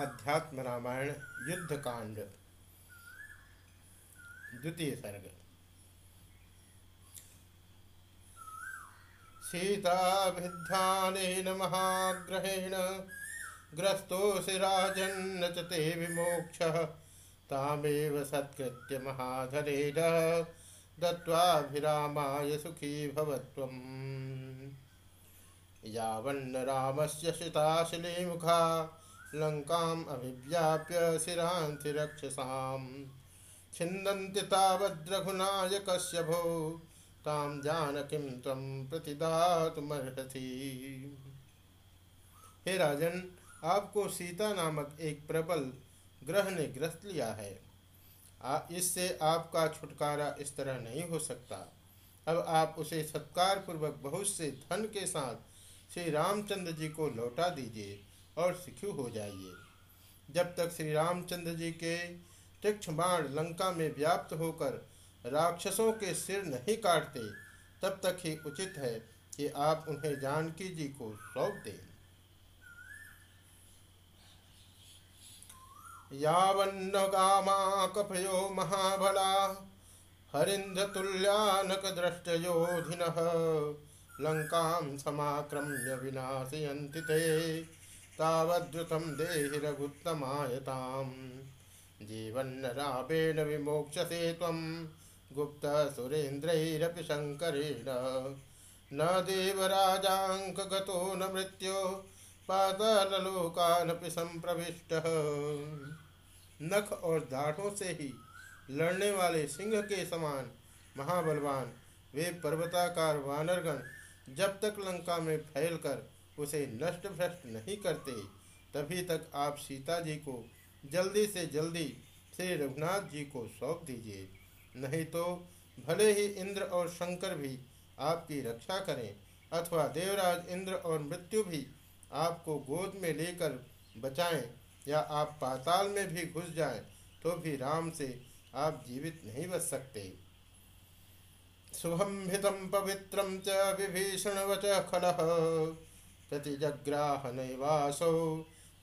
आध्यात्म रामायण युद्ध कांड, द्वितीय सर्ग। सीताभिध्यान महाग्रहेण, ग्रस्तोऽसि राजन्न च ते विमोक्षः, तामेव सत्कृत्य महाधरेण दत्वाभिरामाय सुखी भवत्वम्। यावन्न रामस्य शिताशिलीमुखा लङ्काम् अभिव्याप्य शिरांसि रक्षसाम् छिन्दन्ति तावद्रघुनायकस्य भो। तां जानकीं त्वं हे राजन आपको सीता नामक एक प्रबल ग्रह ने ग्रस्त लिया है। आ, इससे आपका छुटकारा इस तरह नहीं हो सकता। अब आप उसे सत्कार पूर्वक बहुत से धन के साथ श्री रामचंद्र जी को लौटा दीजिए। और सिखु हो जाइए। जब तक श्री रामचंद्र जी के तीक्ष्ण बाण लंका में व्याप्त होकर राक्षसों के सिर नहीं काटते, तब तक ही उचित है कि आप उन्हें जानकी जी को सौंप दें। यावन्न गामा कफयो हरिंद्रतुल्यानक दृष्टयोधिनः लङ्कां समाक्रम्य विनाशयन्ति ते। तावद्रुतं देहि रघुत्तमायताम् जीवन्नरापेण विमोक्षसे त्वं गुप्तसुरेन्द्रैरपि शङ्करेण। न देवराजाङ्कगतो न मृत्यो, पाताललोकानपि संप्रविष्टः। नख और दाढ़ों से ही लड़ने वाले सिंह के समान महाबलवान वे पर्वताकार वानरगण जब तक लंका में फैलकर उसे नष्ट भ्रष्ट नहीं करते। तभी तक आप सीता जी को जल्दी से जल्दी श्री रघुनाथ जी को सौंप दीजिए। नहीं तो भले ही इंद्र और शंकर भी आपकी रक्षा करें, अथवा देवराज, इंद्र और मृत्यु भी आपको गोद में लेकर बचाएँ, या आप पाताल में भी घुस जाएँ तो भी राम से आप जीवित नहीं बच सकते। शुभंभितं पवित्रम च विभीषण वच खलः प्रतिजग्राह नैवासौ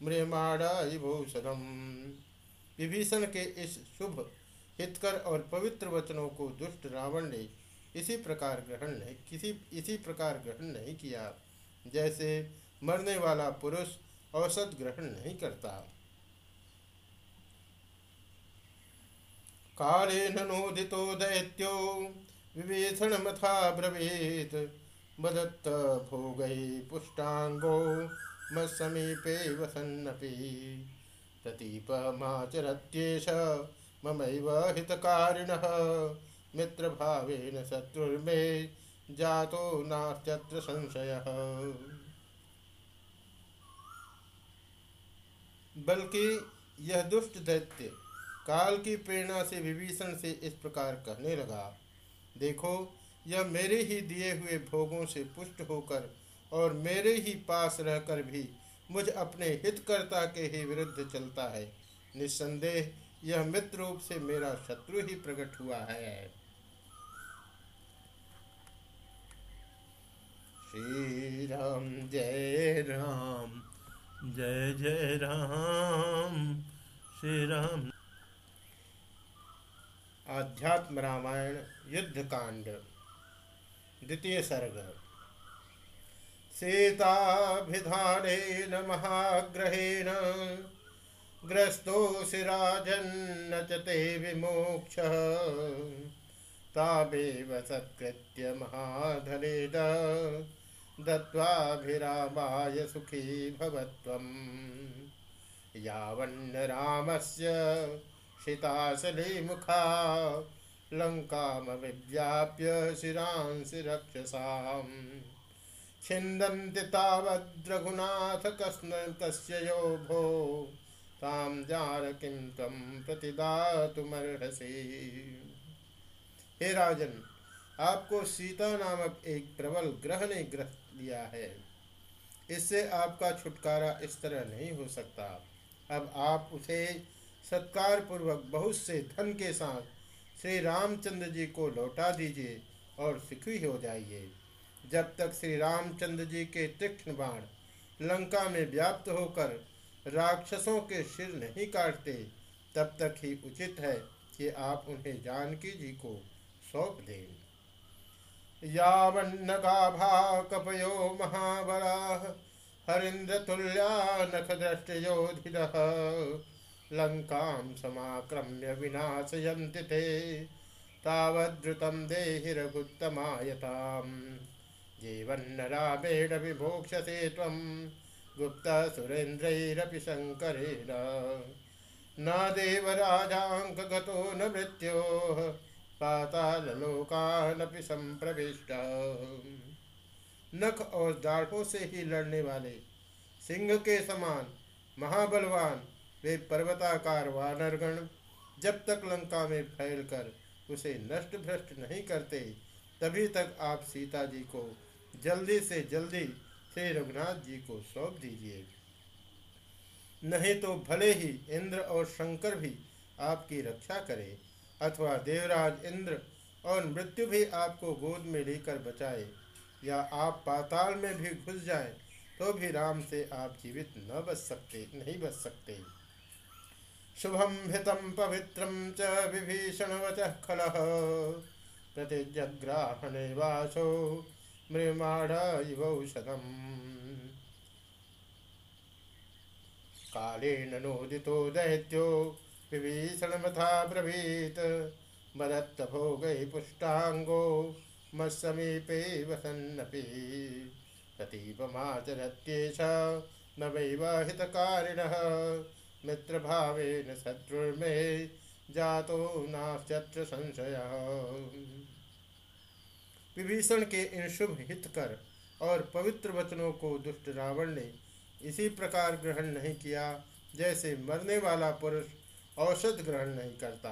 मृमाणाभूषणम विभीषण के इस शुभ, हितकर और पवित्र वचनों को दुष्ट रावण ने इसी प्रकार ग्रहण नहीं, किसी, इसी प्रकार ग्रहण नहीं किया, जैसे मरने वाला पुरुष औसत ग्रहण नहीं करता। काले नोदितो दैत्यो विभीषण मथा ब्रवीत मदत्त भोगै पुष्टाङ्गो मत्समीपे वसन्नपि। प्रतीपमाचरत्येष ममैव हितकारिणः। मित्रभावेन शत्रुर्मे जातो नास्त्यत्र संशयः। बल्कि यह दुष्ट दैत्य काल की प्रेरणा से विभीषण से इस प्रकार कहने लगा, देखो यह मेरे ही दिए हुए भोगों से पुष्ट होकर और मेरे ही पास रहकर भी मुझ अपने हितकर्ता के ही विरुद्ध चलता है। निस्संदेह यह मित्र रूप से मेरा शत्रु ही प्रकट हुआ है। श्री राम जय राम। जय जय राम। श्री राम आध्यात्म रामायण युद्ध कांड। द्वितीय सर्ग। सीताभिधानेन महाग्रहेण ग्रस्तोऽसि राजन्न च ते सत्कृत्य सुखी भवत्वम्। यावन्न रामस्य मुखा लङ्कामविव्याप्य शिरांसि रक्षसाम् छिन्दन्ति तावद्रघुनाथ कस्न कस्य भो तां जानकीं त्वं प्रतिदातुमर्हसि। हे राजन, आपको सीता नामक एक प्रबल ग्रह ने ग्रह लिया है। इससे आपका छुटकारा इस तरह नहीं हो सकता। अब आप उसे सत्कार पूर्वक बहुत से धन के साथ श्री रामचंद्र जी को लौटा दीजिए और सुखी हो जाइए। जब तक श्री रामचंद्र जी के तीक्ष्ण बाण लंका में व्याप्त होकर राक्षसों के सिर नहीं काटते, तब तक ही उचित है कि आप उन्हें जानकी जी को सौंप दें। यावन्नगाभा कपयो महाबला हरिन्द्रतुल्या नखदृष्टयोधिनः लङ्कां समाक्रम्य विनाशयन्ति ते। तावद्रुतं देहि रघुत्तमायताम्। जीवन्नरामेण विभोक्ष्यसे त्वं। गुप्तसुरेन्द्रैरपि शङ्करेण। न देवराजाङ्कगतो न मृत्योः। पातालोकानपि संप्रविष्ट नख और दाढ़ों से ही लड़ने वाले सिंह के समान महाबलवान वे पर्वताकार वानरगण जब तक लंका में फैलकर उसे नष्ट भ्रष्ट नहीं करते, तभी तक आप सीता जी को जल्दी से जल्दी श्री रघुनाथ जी को सौंप दीजिए। नहीं तो भले ही इंद्र और शंकर भी आपकी रक्षा करें, अथवा देवराज इंद्र और मृत्यु भी आपको गोद में लेकर बचाए, या आप पाताल में भी घुस जाए तो भी राम से आप जीवित न बच सकते, नहीं बच सकते। शुभम हितम पवित्रम च विभीषण वच खल। प्रतिजग्राहणे वासो मृमाण इवौषधम कालेन नोदितो दैत्यो विभीषणमथा ब्रवीत्। मदत्तभोगै पुष्टाङ्गो मत्समीपे वसन्नपि। प्रतीपमाचरत्येष न वैवाहितकारिणः। मित्रभावेन शत्रुर्मे जातो नास्त्यत्र संशयः। विभीषण के इन शुभ हित कर और पवित्र वचनों को दुष्ट रावण ने इसी प्रकार ग्रहण नहीं किया, जैसे मरने वाला पुरुष औषध ग्रहण नहीं करता,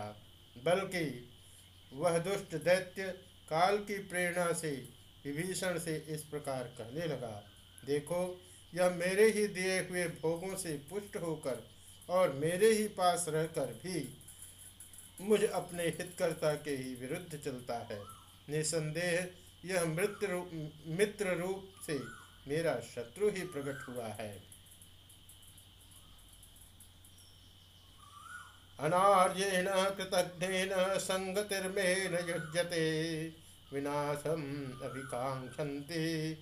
बल्कि वह दुष्ट दैत्य काल की प्रेरणा से विभीषण से इस प्रकार कहने लगा, देखो, यह मेरे ही दिए हुए भोगों से पुष्ट होकर और मेरे ही पास रहकर भी मुझ अपने हितकर्ता के ही विरुद्ध चलता है। निसंदेह, यह मृत रूप, मित्र रूप से मेरा शत्रु ही प्रकट हुआ है। अनार्येण कृतघ्नेन सङ्गतिर्मेन युज्यते विनाशम् अभिकाङ्क्षन्ति,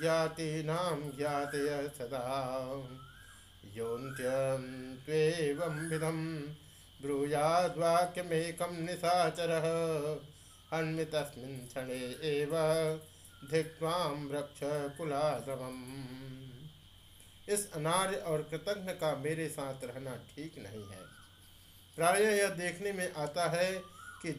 ज्ञातीनां ज्ञातय सदा। योऽन्त्यं ब्रूयाद्वाक्यमेकं निशाचरः। हन्मि तस्मिन् क्षणे एव धिक्वां रक्ष कुलाश्रमम् इस अनार्य और कृतज्ञ का मेरे साथ रहना ठीक नहीं है। प्रायः यह देखने में आता है कि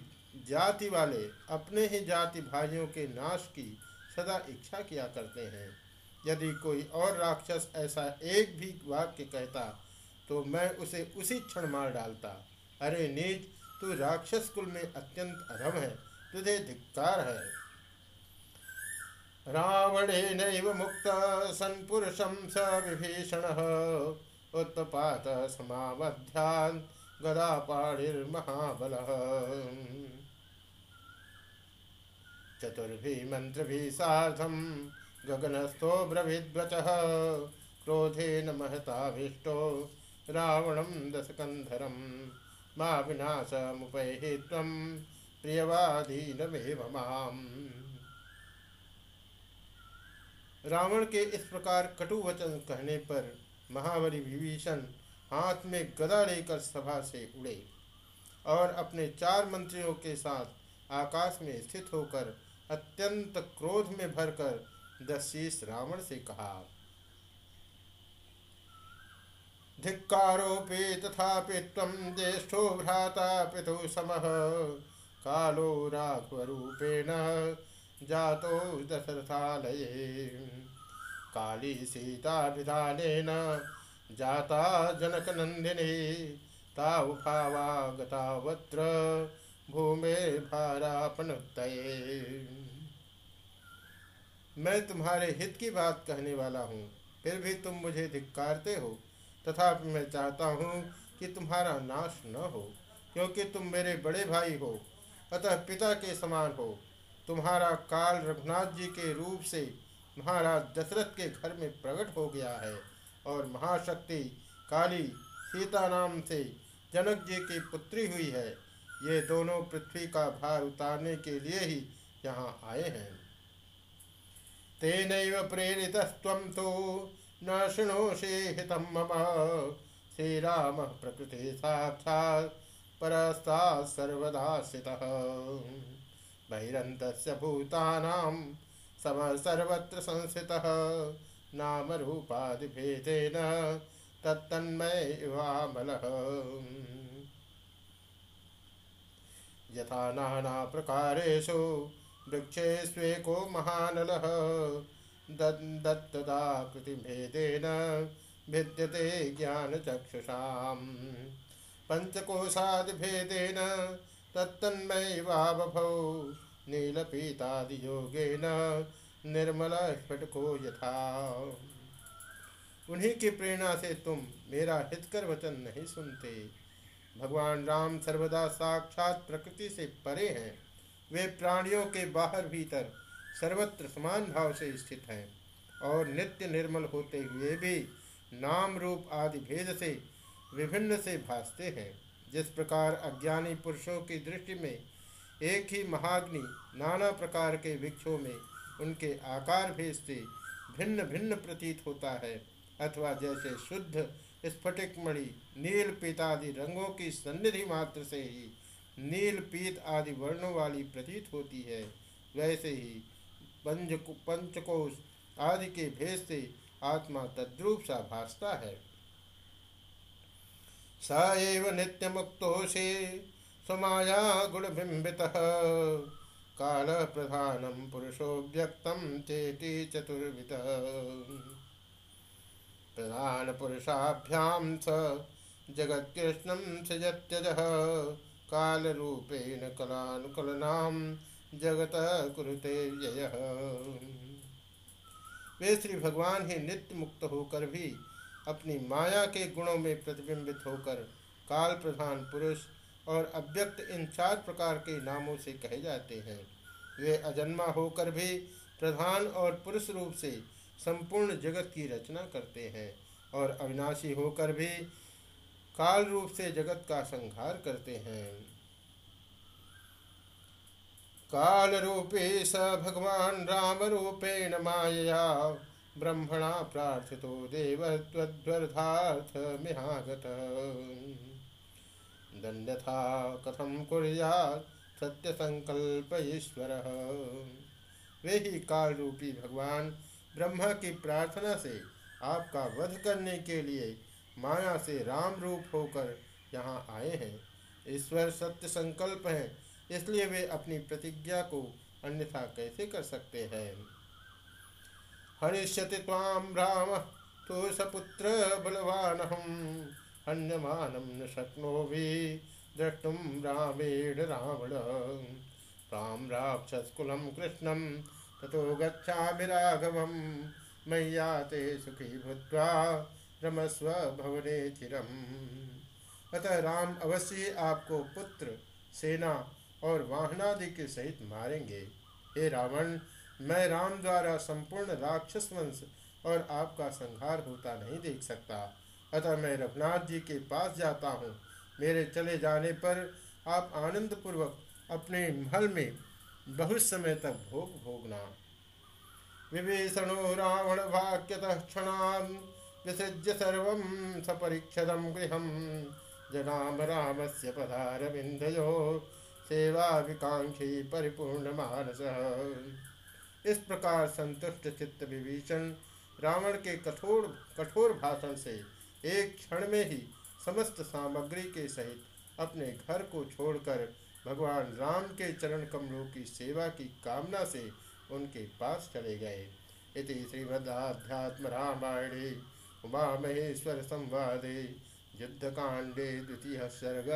जाति वाले अपने ही जाति भाइयों के नाश की सदा इच्छा किया करते हैं। यदि कोई और राक्षस ऐसा एक भी वाक्य कहता तो मैं उसे उसी क्षण मार डालता। अरे नीच, तू राक्षस कुल में अत्यंत अधम है, तुझे धिक्कार है। रावणे नैव मुक्त, सन्पुरुषं स विभीषण, उत्पात समावध्यान् गदापाणिर्महाबलः। चतुर्भिः मन्त्रभिः सार्धं गगनस्थो ब्रवीद्वचः क्रोधेन महताभीष्टो, रावणं दशकन्धरं, मा विनाशमुपैहि त्वं प्रियवादीनमेव माम्। रावण के इस प्रकार कटु वचन कहने पर महाबली विभीषण हाथ में गदा लेकर सभा से उड़े और अपने चार मंत्रियों के साथ आकाश में स्थित होकर अत्यंत क्रोध में भरकर दशीष रावण से कहा, धिक्कारोपि तथापि तम ज्येष्ठो भ्राता पितु समः, कालो राघवरूपेण जातो दशरथालये। काली सीताभिधानेन जाता जनक नंदिनी तावुभावा गतावत्र भूमे भारापनुत मैं तुम्हारे हित की बात कहने वाला हूँ, फिर भी तुम मुझे धिक्कारते हो, तथा मैं चाहता हूँ कि तुम्हारा नाश न हो, क्योंकि तुम मेरे बड़े भाई हो, अतः पिता के समान हो। तुम्हारा काल रघुनाथ जी के रूप से महाराज दशरथ के घर में प्रकट हो गया है, और महाशक्ति काली सीता नाम से जनक जी की पुत्री हुई है। ये दोनों पृथ्वी का भार उतारने के लिए ही यहाँ आए हैं। तेन प्रेरित तो न शृणोषे हित मम। श्रीराम प्रकृति साक्षात् परस्ता सर्वदा स्थितः। बहिरन्तस्य भूतानां सम सर्वत्र संस्थितः। नामरूपादिभेदेन तत्तन्मयवामलः। यथा नानाप्रकारेषु वृक्षेष्वेको महानलः। दत्तदाकृतिभेदेन भिद्यते ज्ञानचक्षुषाम्। पञ्चकोशादिभेदेन तत्तन्मयवाबभौ नीलपीतादियोगेन निर्मल स्फटको यथा। उन्हीं की प्रेरणा से तुम मेरा हितकर वचन नहीं सुनते। भगवान राम सर्वदा साक्षात प्रकृति से परे हैं। वे प्राणियों के बाहर भीतर सर्वत्र समान भाव से स्थित हैं और नित्य निर्मल होते हुए भी नाम रूप आदि भेद से विभिन्न से भासते हैं। जिस प्रकार अज्ञानी पुरुषों की दृष्टि में एक ही महाग्नि नाना प्रकार के वृक्षों में उनके आकार भेद से भिन्न भिन्न प्रतीत होता है, अथवा जैसे शुद्ध स्फटिक मणि नील पीतादि रंगों की सन्निधि मात्र से ही नील पीत आदि वर्णों वाली प्रतीत होती है। वैसे ही पंच पंचकोश आदि के भेद से आत्मा तद्रूप सा भासता है। स एव नित्य मुक्तोषे स्वमाया गुणबिंबित। काल प्रधानम पुरुषो व्यक्तम चेति चतुर्विध। प्रधान पुरुषाभ्याम स जगत्कृष्ण सृजत्यज। काल रूपेण कलानुकलनाम जगत कुरुते व्यय वे श्री भगवान ही नित्य मुक्त होकर भी अपनी माया के गुणों में प्रतिबिंबित होकर काल प्रधान पुरुष और अव्यक्त इन चार प्रकार के नामों से कहे जाते हैं। वे अजन्मा होकर भी प्रधान और पुरुष रूप से संपूर्ण जगत की रचना करते हैं और अविनाशी होकर भी काल रूप से जगत का संहार करते हैं। काल रूपे स भगवान राम रूपेण माया ब्रह्मणा प्रार्थितो देव त्वद्वर्धार्थ मिहागत। दंडथा कथम कुर्यात् सत्य संकल्प ईश्वर वे ही काल रूपी भगवान ब्रह्मा की प्रार्थना से आपका वध करने के लिए माया से राम रूप होकर यहाँ आए हैं। ईश्वर सत्य संकल्प है, इसलिए वे अपनी प्रतिज्ञा को अन्यथा कैसे कर सकते हैं? हरिष्यति ताम राम तो सपुत्र बलवान हम हन्यमानम न शक्नो भी द्रष्टुम रामेण रावण। राम राक्षसकुलम कृष्णम ततो गच्छामि राघवं, मय्याते सुखी भूत्वा रमस्व भवने चिरम। अतः राम अवश्य आपको पुत्र, सेना और वाहनादि के सहित मारेंगे। हे रावण, मैं राम द्वारा संपूर्ण राक्षस वंश और आपका संहार होता नहीं देख सकता। अतः मैं रघुनाथ जी के पास जाता हूँ। मेरे चले जाने पर आप आनंद पूर्वक अपने महल में बहुत समय तक भोग भोगना। विभीषणो रावण वाक्यतः क्षणान् विसृज्य सर्व सपरीक्षदं गृह जनाम रामस्य पदारविन्दयो परिपूर्ण मानस इस प्रकार संतुष्ट चित्त विभीषण रावण के कठोर कठोर भाषण से एक क्षण में ही समस्त सामग्री के सहित अपने घर को छोड़कर भगवान राम के चरण कमलों की सेवा की कामना से उनके पास चले गए। इति श्रीमदाध्यात्म रामायणे। उमा महेश्वर संवादे युद्धकांडे द्वितीय सर्ग।